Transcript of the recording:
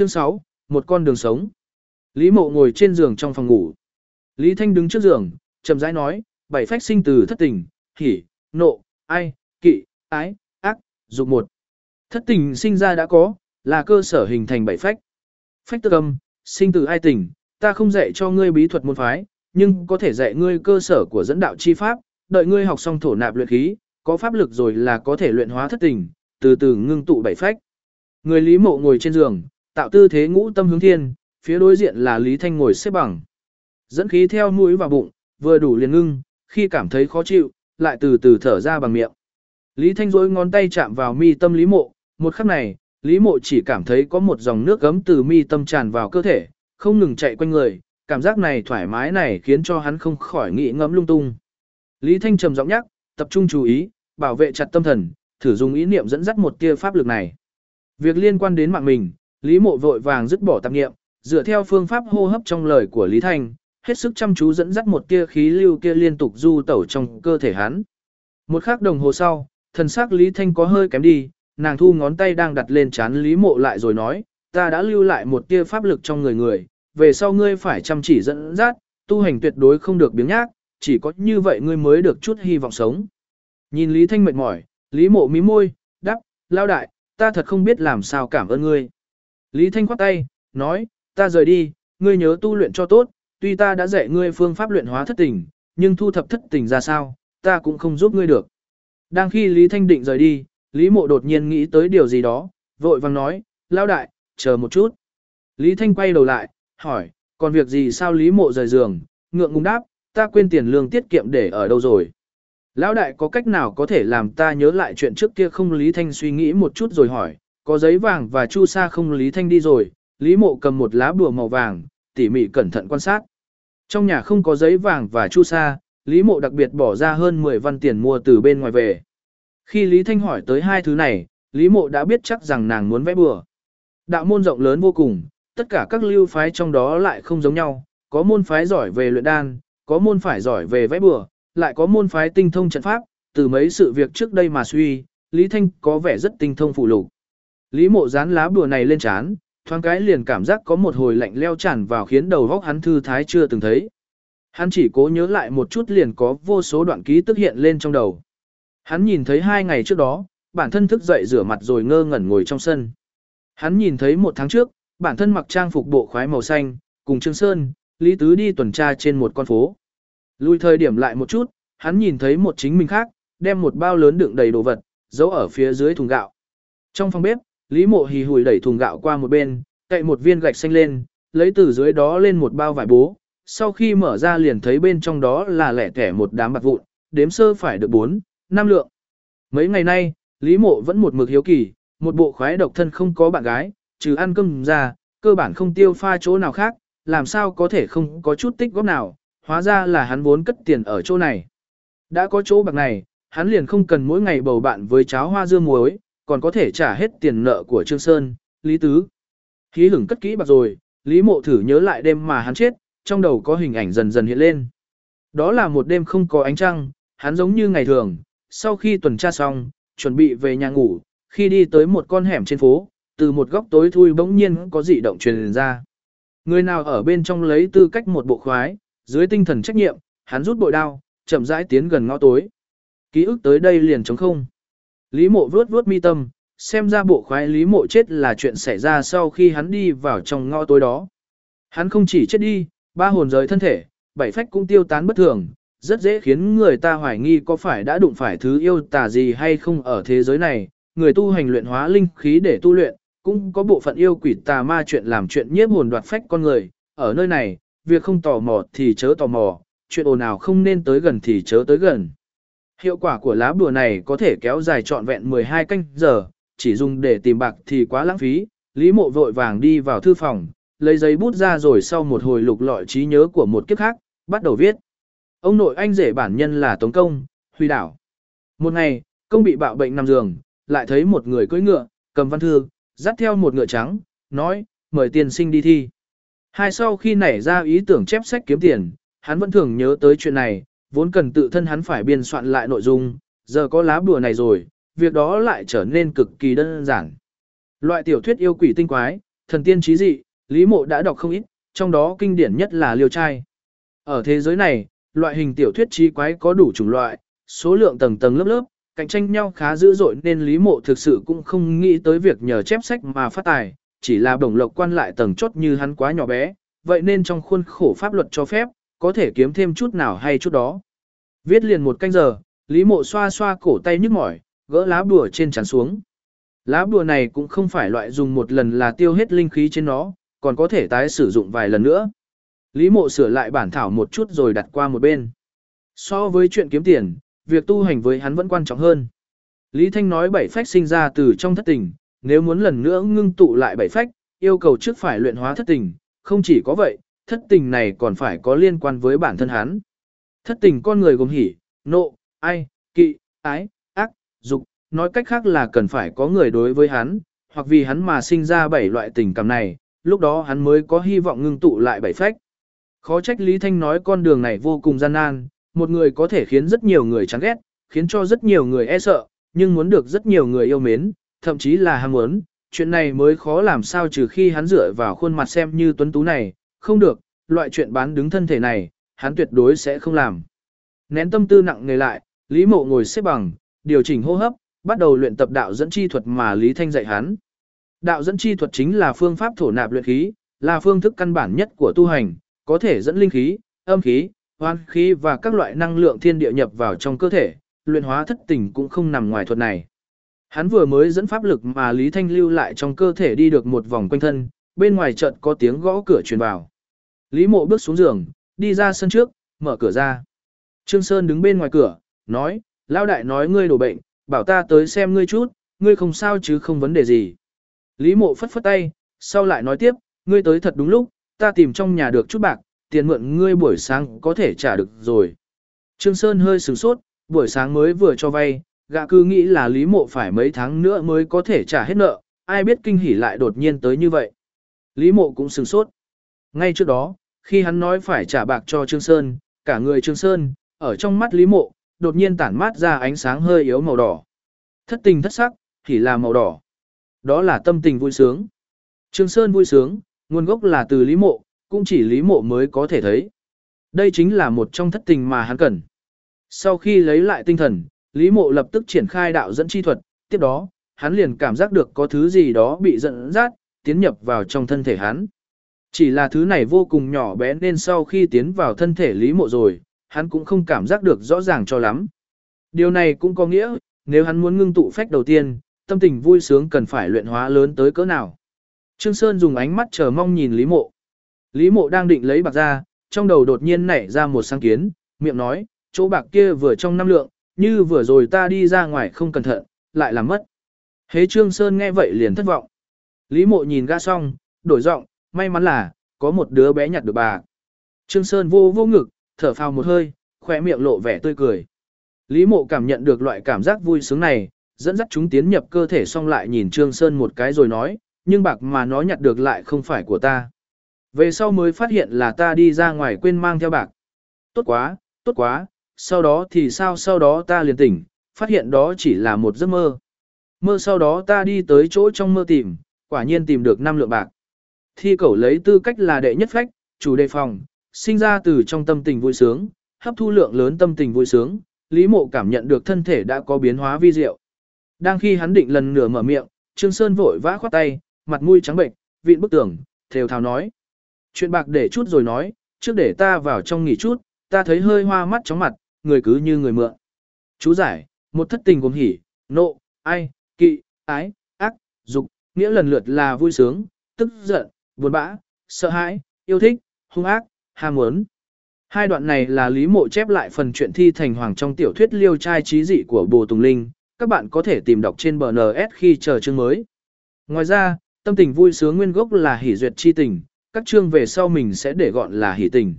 Chương 6, một con đường sống. Lý Mộ ngồi trên giường trong phòng ngủ. Lý Thanh đứng trước giường, chậm rãi nói, bảy phách sinh từ thất tình, hỉ, nộ, ai, kỵ, ái, ác, dục một. Thất tình sinh ra đã có, là cơ sở hình thành bảy phách. Phách tức âm, sinh từ ai tình, ta không dạy cho ngươi bí thuật môn phái, nhưng có thể dạy ngươi cơ sở của dẫn đạo chi pháp, đợi ngươi học xong thổ nạp luyện khí, có pháp lực rồi là có thể luyện hóa thất tình, từ từ ngưng tụ bảy phách. Người Lý Mộ ngồi trên giường, tạo tư thế ngũ tâm hướng thiên, phía đối diện là Lý Thanh ngồi xếp bằng. Dẫn khí theo mũi vào bụng, vừa đủ liền ngưng, khi cảm thấy khó chịu, lại từ từ thở ra bằng miệng. Lý Thanh rối ngón tay chạm vào mi tâm Lý Mộ, một khắc này, Lý Mộ chỉ cảm thấy có một dòng nước gấm từ mi tâm tràn vào cơ thể, không ngừng chạy quanh người, cảm giác này thoải mái này khiến cho hắn không khỏi nghĩ ngẫm lung tung. Lý Thanh trầm giọng nhắc, tập trung chú ý, bảo vệ chặt tâm thần, thử dùng ý niệm dẫn dắt một tia pháp lực này. Việc liên quan đến mạng mình, Lý Mộ vội vàng dứt bỏ tạp niệm, dựa theo phương pháp hô hấp trong lời của Lý Thanh, hết sức chăm chú dẫn dắt một tia khí lưu kia liên tục du tẩu trong cơ thể hắn. Một khắc đồng hồ sau, thần sắc Lý Thanh có hơi kém đi, nàng thu ngón tay đang đặt lên chán Lý Mộ lại rồi nói, ta đã lưu lại một tia pháp lực trong người người, về sau ngươi phải chăm chỉ dẫn dắt, tu hành tuyệt đối không được biếng nhác, chỉ có như vậy ngươi mới được chút hy vọng sống. Nhìn Lý Thanh mệt mỏi, Lý Mộ mí môi, đắp, lao đại, ta thật không biết làm sao cảm ơn ngươi. Lý Thanh khoát tay, nói, ta rời đi, ngươi nhớ tu luyện cho tốt, tuy ta đã dạy ngươi phương pháp luyện hóa thất tình, nhưng thu thập thất tình ra sao, ta cũng không giúp ngươi được. Đang khi Lý Thanh định rời đi, Lý Mộ đột nhiên nghĩ tới điều gì đó, vội vàng nói, lao đại, chờ một chút. Lý Thanh quay đầu lại, hỏi, còn việc gì sao Lý Mộ rời giường, ngượng ngùng đáp, ta quên tiền lương tiết kiệm để ở đâu rồi. Lão đại có cách nào có thể làm ta nhớ lại chuyện trước kia không Lý Thanh suy nghĩ một chút rồi hỏi, có giấy vàng và chu sa không Lý Thanh đi rồi, Lý Mộ cầm một lá bùa màu vàng, tỉ mỉ cẩn thận quan sát. Trong nhà không có giấy vàng và chu sa, Lý Mộ đặc biệt bỏ ra hơn 10 văn tiền mua từ bên ngoài về. Khi Lý Thanh hỏi tới hai thứ này, Lý Mộ đã biết chắc rằng nàng muốn vẽ bùa. Đạo môn rộng lớn vô cùng, tất cả các lưu phái trong đó lại không giống nhau, có môn phái giỏi về luyện đan, có môn phái giỏi về vẽ bùa, lại có môn phái tinh thông trận pháp, từ mấy sự việc trước đây mà suy, Lý Thanh có vẻ rất tinh thông phụ lục. Lý Mộ dán lá bùa này lên chán, thoáng cái liền cảm giác có một hồi lạnh leo tràn vào khiến đầu óc hắn thư thái chưa từng thấy. Hắn chỉ cố nhớ lại một chút liền có vô số đoạn ký tức hiện lên trong đầu. Hắn nhìn thấy hai ngày trước đó, bản thân thức dậy rửa mặt rồi ngơ ngẩn ngồi trong sân. Hắn nhìn thấy một tháng trước, bản thân mặc trang phục bộ khoái màu xanh, cùng Trương Sơn, Lý Tứ đi tuần tra trên một con phố. Lùi thời điểm lại một chút, hắn nhìn thấy một chính mình khác, đem một bao lớn đựng đầy đồ vật, giấu ở phía dưới thùng gạo. Trong phòng bếp, Lý Mộ hì hùi đẩy thùng gạo qua một bên, cậy một viên gạch xanh lên, lấy từ dưới đó lên một bao vải bố. Sau khi mở ra liền thấy bên trong đó là lẻ tẻ một đám bạc vụn, đếm sơ phải được 4, 5 lượng. Mấy ngày nay, Lý Mộ vẫn một mực hiếu kỳ, một bộ khoái độc thân không có bạn gái, trừ ăn cơm ra, cơ bản không tiêu pha chỗ nào khác, làm sao có thể không có chút tích góp nào, hóa ra là hắn vốn cất tiền ở chỗ này. Đã có chỗ bạc này, hắn liền không cần mỗi ngày bầu bạn với cháo hoa dưa muối, còn có thể trả hết tiền nợ của Trương Sơn, Lý Tứ. Khí hửng cất kỹ bạc rồi, Lý Mộ thử nhớ lại đêm mà hắn chết, trong đầu có hình ảnh dần dần hiện lên. Đó là một đêm không có ánh trăng, hắn giống như ngày thường, sau khi tuần tra xong, chuẩn bị về nhà ngủ, khi đi tới một con hẻm trên phố, từ một góc tối thui bỗng nhiên có dị động truyền ra. Người nào ở bên trong lấy tư cách một bộ khoái, dưới tinh thần trách nhiệm, hắn rút bội đao, chậm rãi tiến gần ngõ tối. Ký ức tới đây liền trống không. Lý mộ vướt vướt mi tâm, xem ra bộ khoái lý mộ chết là chuyện xảy ra sau khi hắn đi vào trong ngõ tối đó. Hắn không chỉ chết đi, ba hồn rời thân thể, bảy phách cũng tiêu tán bất thường, rất dễ khiến người ta hoài nghi có phải đã đụng phải thứ yêu tà gì hay không ở thế giới này. Người tu hành luyện hóa linh khí để tu luyện, cũng có bộ phận yêu quỷ tà ma chuyện làm chuyện nhiếp hồn đoạt phách con người. Ở nơi này, việc không tò mò thì chớ tò mò, chuyện ồn nào không nên tới gần thì chớ tới gần. Hiệu quả của lá bùa này có thể kéo dài trọn vẹn 12 canh giờ, chỉ dùng để tìm bạc thì quá lãng phí. Lý mộ vội vàng đi vào thư phòng, lấy giấy bút ra rồi sau một hồi lục lọi trí nhớ của một kiếp khác, bắt đầu viết. Ông nội anh rể bản nhân là Tống Công, Huy Đảo. Một ngày, công bị bạo bệnh nằm giường, lại thấy một người cưỡi ngựa, cầm văn thư, dắt theo một ngựa trắng, nói, mời tiền sinh đi thi. Hai sau khi nảy ra ý tưởng chép sách kiếm tiền, hắn vẫn thường nhớ tới chuyện này, vốn cần tự thân hắn phải biên soạn lại nội dung, giờ có lá bùa này rồi, việc đó lại trở nên cực kỳ đơn giản. Loại tiểu thuyết yêu quỷ tinh quái, Thần tiên trí dị, Lý Mộ đã đọc không ít, trong đó kinh điển nhất là Liêu trai. Ở thế giới này, loại hình tiểu thuyết trí quái có đủ chủng loại, số lượng tầng tầng lớp lớp, cạnh tranh nhau khá dữ dội nên Lý Mộ thực sự cũng không nghĩ tới việc nhờ chép sách mà phát tài, chỉ là đồng lộc quan lại tầng chốt như hắn quá nhỏ bé, vậy nên trong khuôn khổ pháp luật cho phép, có thể kiếm thêm chút nào hay chút đó. Viết liền một canh giờ, Lý Mộ xoa xoa cổ tay nhức mỏi, gỡ lá bùa trên tràn xuống. Lá bùa này cũng không phải loại dùng một lần là tiêu hết linh khí trên nó, còn có thể tái sử dụng vài lần nữa. Lý Mộ sửa lại bản thảo một chút rồi đặt qua một bên. So với chuyện kiếm tiền, việc tu hành với hắn vẫn quan trọng hơn. Lý Thanh nói bảy phách sinh ra từ trong thất tình, nếu muốn lần nữa ngưng tụ lại bảy phách, yêu cầu trước phải luyện hóa thất tình, không chỉ có vậy, thất tình này còn phải có liên quan với bản thân hắn. Thất tình con người gồm hỉ, nộ, ai, kỵ, ái, ác, dục, nói cách khác là cần phải có người đối với hắn, hoặc vì hắn mà sinh ra bảy loại tình cảm này, lúc đó hắn mới có hy vọng ngưng tụ lại bảy phách. Khó trách Lý Thanh nói con đường này vô cùng gian nan, một người có thể khiến rất nhiều người chán ghét, khiến cho rất nhiều người e sợ, nhưng muốn được rất nhiều người yêu mến, thậm chí là ham muốn, chuyện này mới khó làm sao trừ khi hắn dựa vào khuôn mặt xem như tuấn tú này, không được, loại chuyện bán đứng thân thể này, hắn tuyệt đối sẽ không làm. Nén tâm tư nặng nề lại, Lý Mộ ngồi xếp bằng, điều chỉnh hô hấp, bắt đầu luyện tập đạo dẫn chi thuật mà Lý Thanh dạy hắn. Đạo dẫn chi thuật chính là phương pháp thổ nạp luyện khí, là phương thức căn bản nhất của tu hành, có thể dẫn linh khí, âm khí, hoan khí và các loại năng lượng thiên địa nhập vào trong cơ thể, luyện hóa thất tình cũng không nằm ngoài thuật này. Hắn vừa mới dẫn pháp lực mà Lý Thanh lưu lại trong cơ thể đi được một vòng quanh thân, bên ngoài chợt có tiếng gõ cửa truyền vào. Lý Mộ bước xuống giường, đi ra sân trước, mở cửa ra. Trương Sơn đứng bên ngoài cửa, nói, Lão đại nói ngươi đổ bệnh, bảo ta tới xem ngươi chút, ngươi không sao chứ không vấn đề gì. Lý Mộ phất phất tay, sau lại nói tiếp, ngươi tới thật đúng lúc, ta tìm trong nhà được chút bạc, tiền mượn ngươi buổi sáng có thể trả được rồi. Trương Sơn hơi sửng sốt, buổi sáng mới vừa cho vay, gã cứ nghĩ là Lý Mộ phải mấy tháng nữa mới có thể trả hết nợ, ai biết kinh hỉ lại đột nhiên tới như vậy. Lý Mộ cũng sửng sốt. Ngay trước đó, khi hắn nói phải trả bạc cho Trương Sơn, cả người Trương Sơn, ở trong mắt Lý Mộ, đột nhiên tản mát ra ánh sáng hơi yếu màu đỏ. Thất tình thất sắc, thì là màu đỏ. Đó là tâm tình vui sướng. Trương Sơn vui sướng, nguồn gốc là từ Lý Mộ, cũng chỉ Lý Mộ mới có thể thấy. Đây chính là một trong thất tình mà hắn cần. Sau khi lấy lại tinh thần, Lý Mộ lập tức triển khai đạo dẫn chi thuật, tiếp đó, hắn liền cảm giác được có thứ gì đó bị dẫn dắt, tiến nhập vào trong thân thể hắn. Chỉ là thứ này vô cùng nhỏ bé nên sau khi tiến vào thân thể Lý Mộ rồi, hắn cũng không cảm giác được rõ ràng cho lắm. Điều này cũng có nghĩa, nếu hắn muốn ngưng tụ phách đầu tiên, tâm tình vui sướng cần phải luyện hóa lớn tới cỡ nào. Trương Sơn dùng ánh mắt chờ mong nhìn Lý Mộ. Lý Mộ đang định lấy bạc ra, trong đầu đột nhiên nảy ra một sáng kiến, miệng nói, chỗ bạc kia vừa trong năm lượng, như vừa rồi ta đi ra ngoài không cẩn thận, lại làm mất. Hế Trương Sơn nghe vậy liền thất vọng. Lý Mộ nhìn ga xong, đổi giọng, may mắn là, có một đứa bé nhặt được bạc. Trương Sơn vô vô ngực, thở phào một hơi, khỏe miệng lộ vẻ tươi cười. Lý Mộ cảm nhận được loại cảm giác vui sướng này, dẫn dắt chúng tiến nhập cơ thể xong lại nhìn Trương Sơn một cái rồi nói, nhưng bạc mà nó nhặt được lại không phải của ta. Về sau mới phát hiện là ta đi ra ngoài quên mang theo bạc. Tốt quá, tốt quá, sau đó thì sao sau đó ta liền tỉnh, phát hiện đó chỉ là một giấc mơ. Mơ sau đó ta đi tới chỗ trong mơ tìm, quả nhiên tìm được năm lượng bạc. Thi cẩu lấy tư cách là đệ nhất phách, chủ đề phòng, sinh ra từ trong tâm tình vui sướng, hấp thu lượng lớn tâm tình vui sướng, Lý Mộ cảm nhận được thân thể đã có biến hóa vi diệu. Đang khi hắn định lần nửa mở miệng, Trương Sơn vội vã khoát tay, mặt mũi trắng bệnh, vịn bức tường, thều thào nói. Chuyện bạc để chút rồi nói, trước để ta vào trong nghỉ chút, ta thấy hơi hoa mắt chóng mặt, người cứ như người mượn. Chú giải, một thất tình gồm hỉ, nộ, ai, kỵ, ái, ác, dục, nghĩa lần lượt là vui sướng, tức giận, buồn bã, sợ hãi, yêu thích, hung ác, ham muốn. Hai đoạn này là Lý Mộ chép lại phần truyện thi thành hoàng trong tiểu thuyết liêu trai trí dị của Bồ Tùng Linh, các bạn có thể tìm đọc trên BNS khi chờ chương mới. Ngoài ra, tâm tình vui sướng nguyên gốc là hỉ duyệt chi tình, các chương về sau mình sẽ để gọn là hỉ tình.